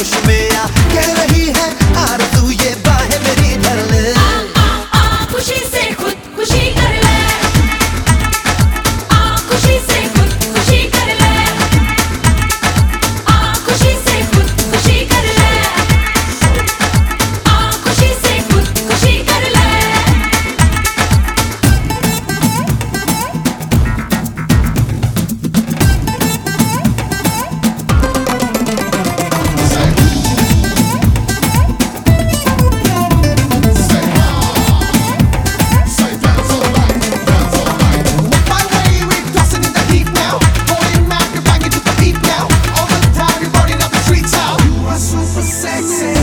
खुश में आ कह रही है आरज़ू। sexy.